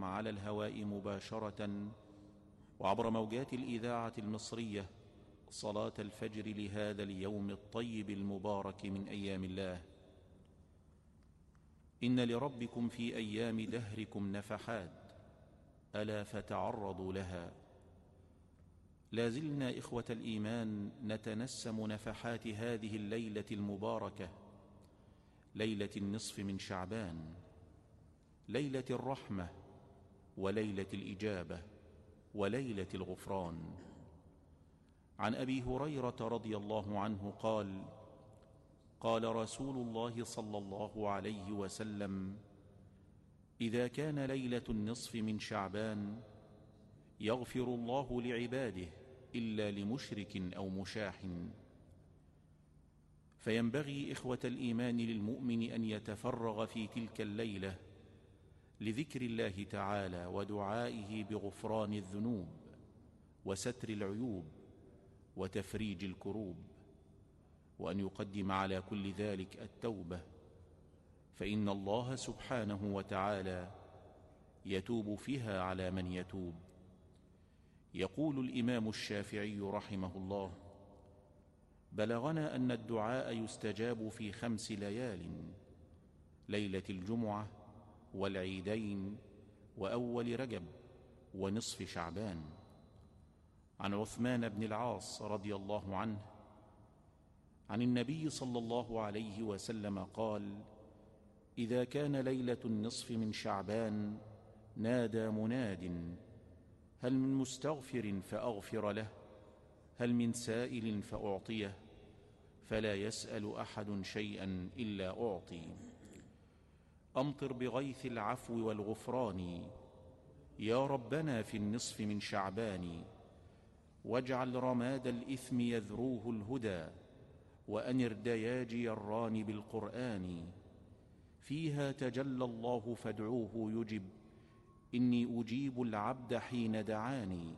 إليكم على الهواء مباشرة وعبر موجات الإذاعة المصرية صلاة الفجر لهذا اليوم الطيب المبارك من أيام الله. إن لربكم في أيام دهركم نفحات، ألا فتعرضوا لها. لازلنا إخوة الإيمان نتنسم نفحات هذه الليلة المباركة، ليلة النصف من شعبان، ليلة الرحمة وليلة الإجابة، وليلة الغفران. عن أبي هريرة رضي الله عنه قال قال رسول الله صلى الله عليه وسلم، إذا كان ليلة النصف من شعبان، يغفر الله لعباده إلا لمشرك أو مشاح. فينبغي إخوة الإيمان للمؤمن أن يتفرغ في تلك الليلة لذكر الله تعالى ودعائه بغفران الذنوب وستر العيوب وتفريج الكروب وأن يقدم على كل ذلك التوبة فإن الله سبحانه وتعالى يتوب فيها على من يتوب. يقول الإمام الشافعي رحمه الله بلغنا أن الدعاء يستجاب في خمس ليال، ليلة الجمعة والعيدين وأول رجب ونصف شعبان. عن عثمان بن العاص رضي الله عنه، عن النبي صلى الله عليه وسلم قال إذا كان ليلة النصف من شعبان، نادى مناد، هل من مستغفر فأغفر له، هل من سائل فأعطيه، فلا يسأل أحد شيئا إلا أعطي. أمطر بغيث العفو والغفران. يا ربنا في النصف من شعبان، واجعل رماد الإثم يذروه الهدى، وأنر دياجي الران بالقرآن. فيها تجلى الله فادعوه يجب، إني أجيب العبد حين دعاني.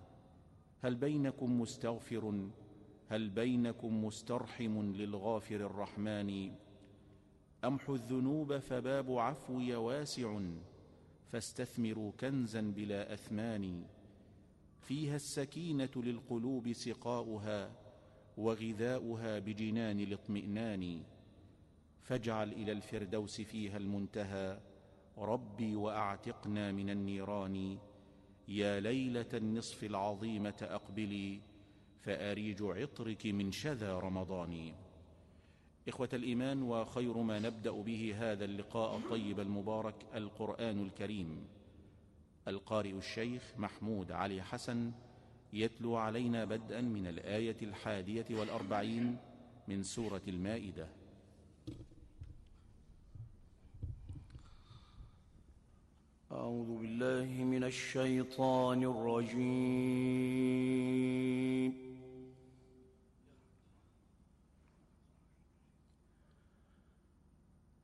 هل بينكم مستغفر؟ هل بينكم مسترحم للغافر الرحمن؟ أمحو الذنوب فباب عفوي واسع، فاستثمروا كنزا بلا أثمان. فيها السكينة للقلوب سقاؤها وغذاؤها بجنان الاطمئنان. فاجعل إلى الفردوس فيها المنتهى. ربي وأعتقنا من النيران. يا ليلة النصف العظيمة أقبلي، فأريج عطرك من شذا رمضان. إخوة الإيمان، وخير ما نبدأ به هذا اللقاء الطيب المبارك، القرآن الكريم. القارئ الشيخ محمود علي حسن يتلو علينا بدءا من الآية الحادية والأربعين من سورة المائدة. أعوذ بالله من الشيطان الرجيم.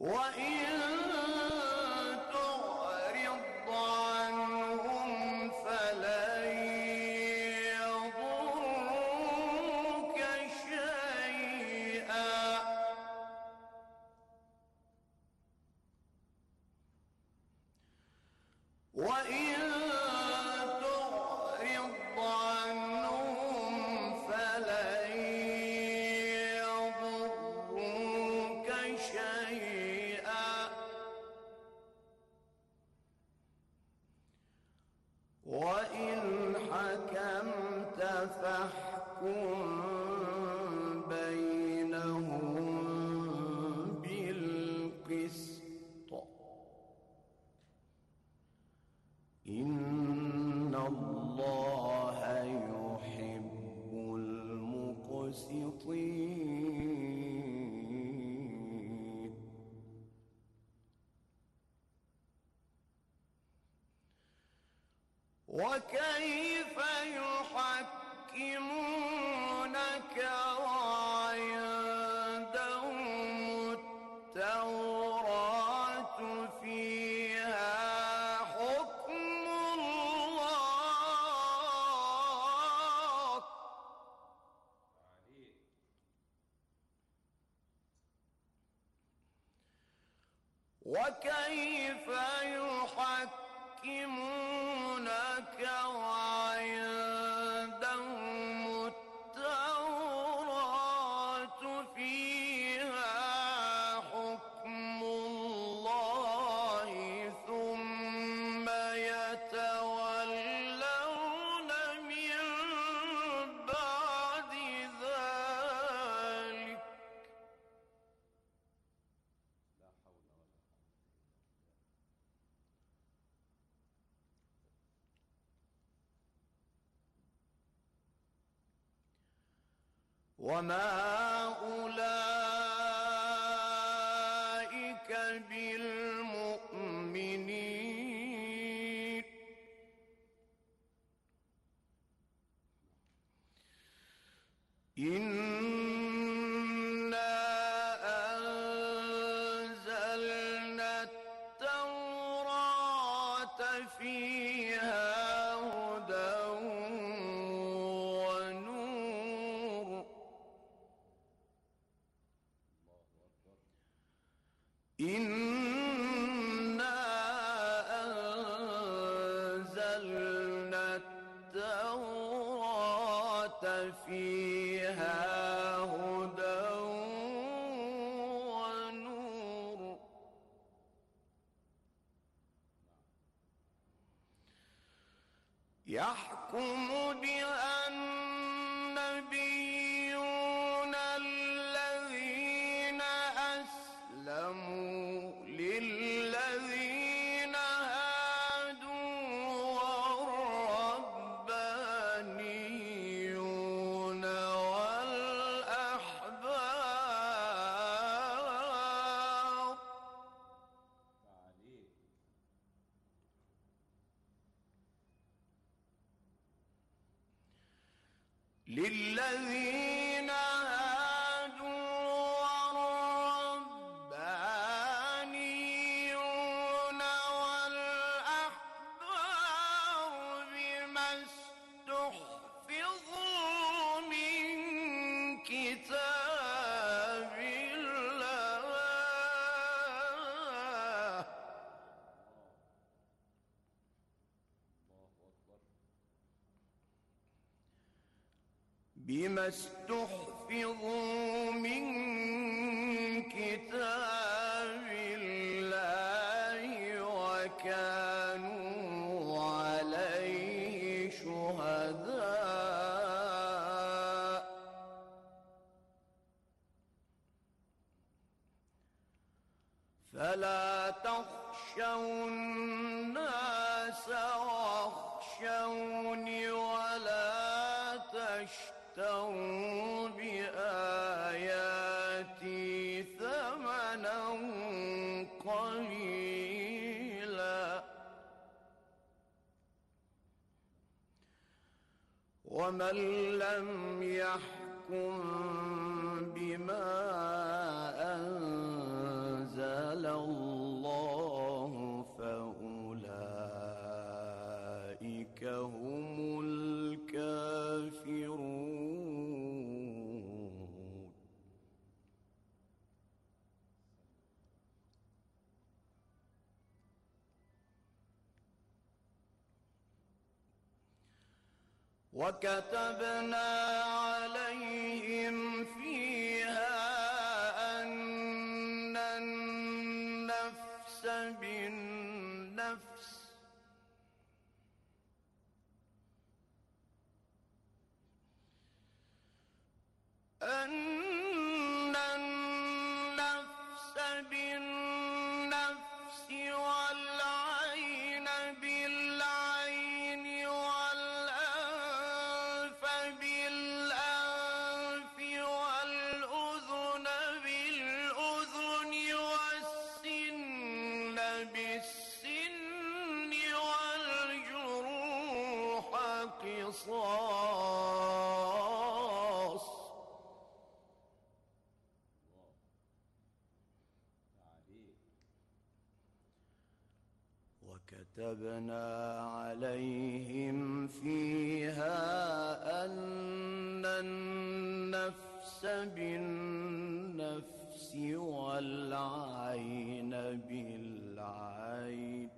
وإن التوراة واستحفظوا من كتاب الله وكان من لم يحكم وَكَتَبْنَا كتبنا عليهم فيها أن النفس بالنفس والعين بالعين.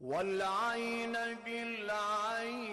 والعين بالعين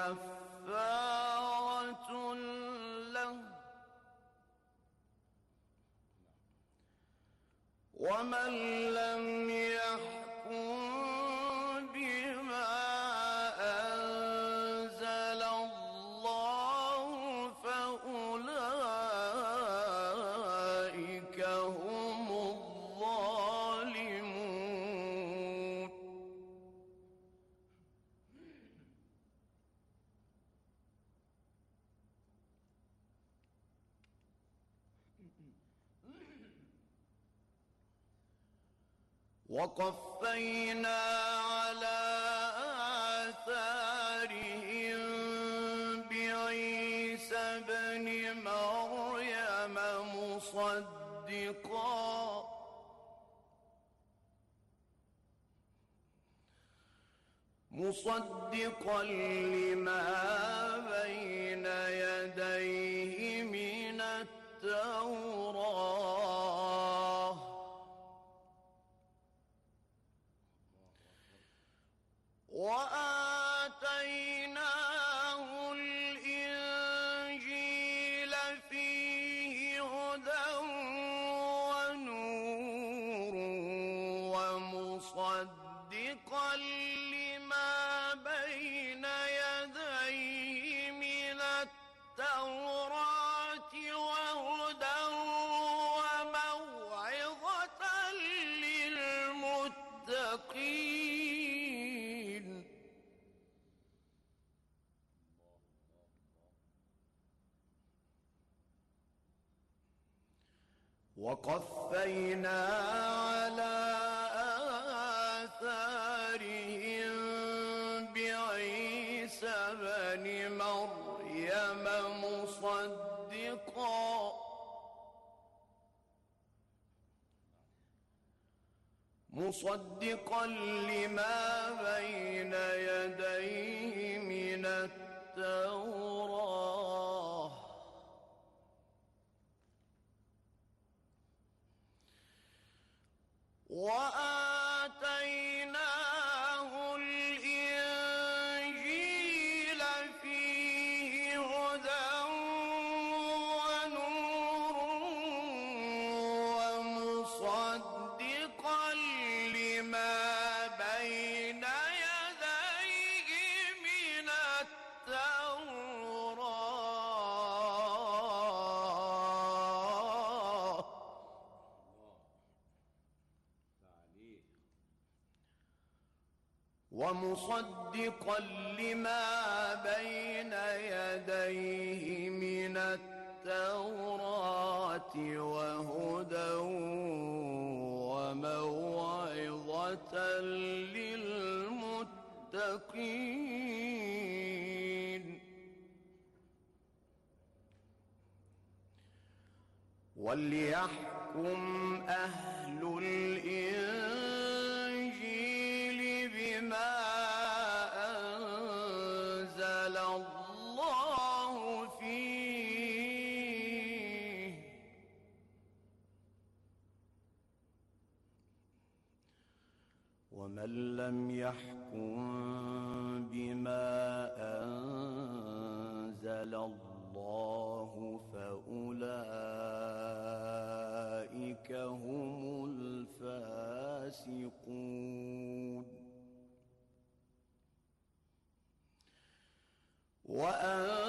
كفارة له. ومن لم صادقا مصدقا لما بين يديه وقفينا على آثارهم بعيسى بن مريم مصدقا. مصدقا لما بين يديه من التوراه وآتيناه الإنجيل فيه هدى ونور ومصدق ومصدقا لما بين يديه من التوراة وهدى وموعظة للمتقين. وليحكم ومن لم يحكم بما أنزل الله فأولئك هم الفاسقون. وأنزلنا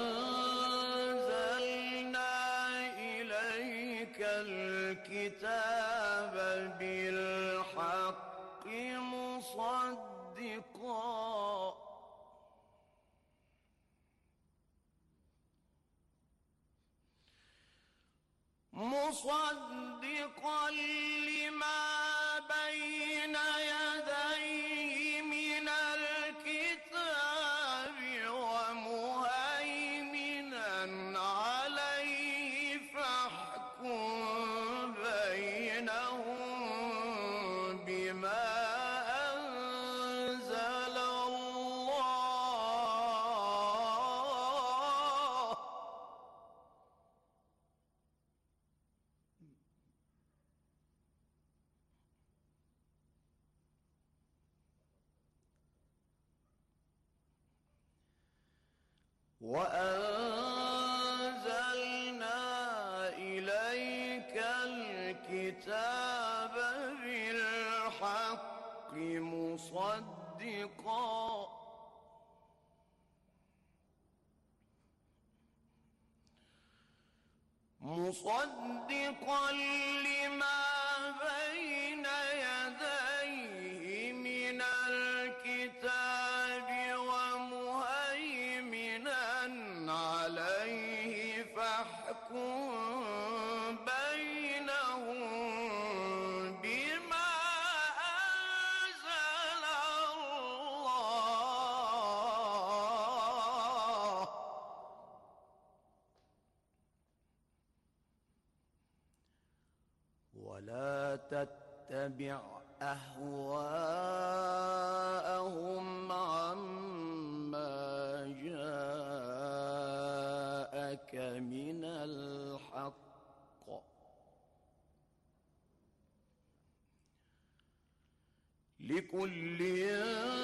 الحق مصدقا مصدقا لما تتبع أهواءهم عما جاءك من الحق لكل يوم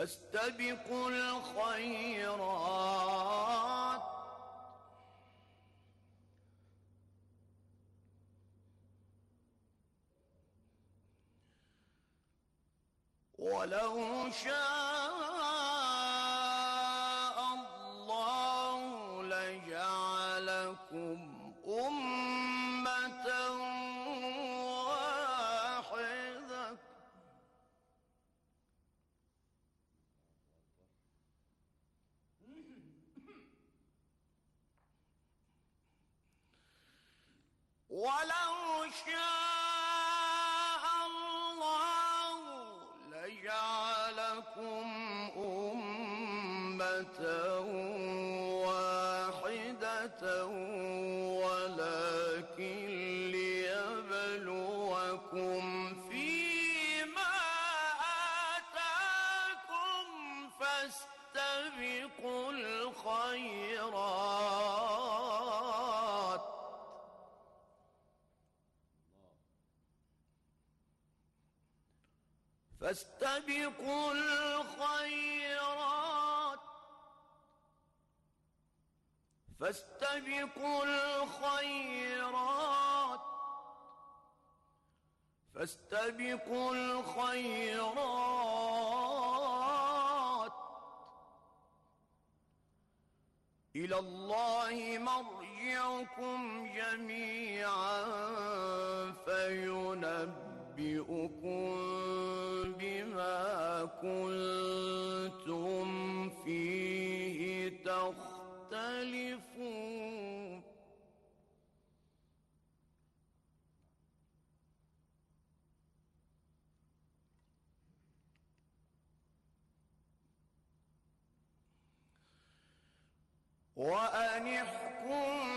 فاستبقوا الخيرات. ولو شاء شاء فاستبقوا الخيرات. فاستبقوا الخيرات. فاستبقوا الخيرات. إلى الله مرجعكم جميعا فينبئكم كنتم فيه تختلفون وأن احكم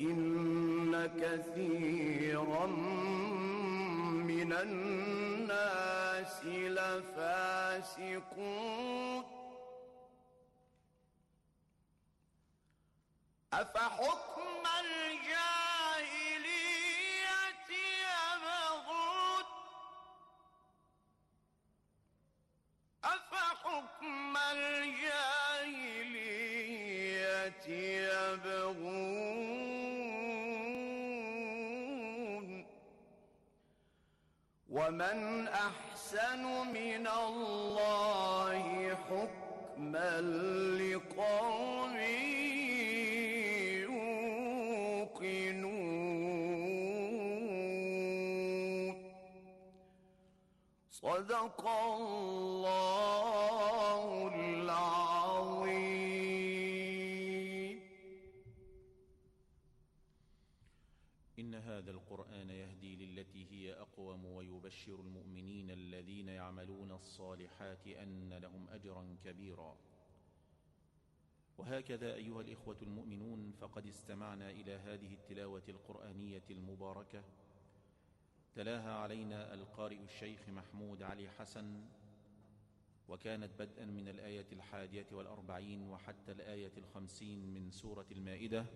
وَإِنَّ كَثِيرًا مِنَ النَّاسِ لَفَاسِقُونَ حكما لقوم يوقنون. صدق الله العظيم. إن هذا القرآن يهدي للتي هي أقوم ويبشر المؤمنين الذين يعملون الصالحات أن لهم أجرا كبيرا. وهكذا أيها الإخوة المؤمنون، فقد استمعنا إلى هذه التلاوة القرآنية المباركة. تلاها علينا القارئ الشيخ محمود علي حسن، وكانت بدءا من الآية الحادية والأربعين وحتى الآية الخمسين من سورة المائدة.